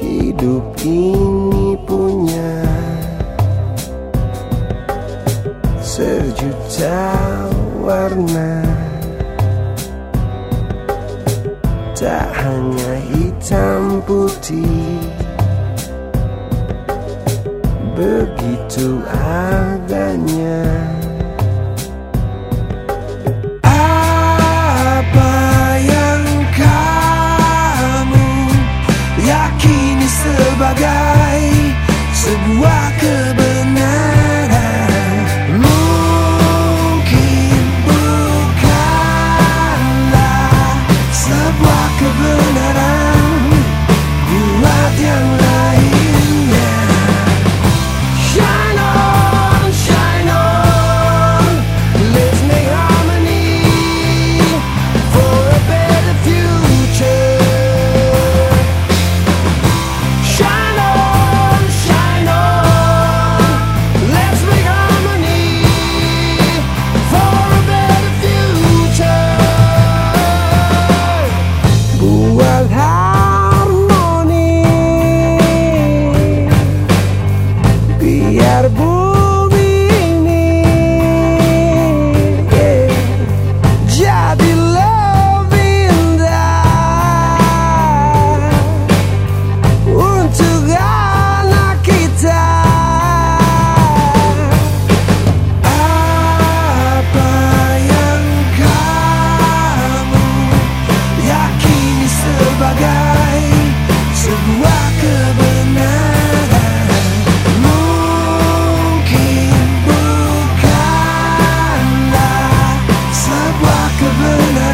Hidup ini punya Sejuta warna. Tak hanya hitam putih Begitu adanya God. biar bu like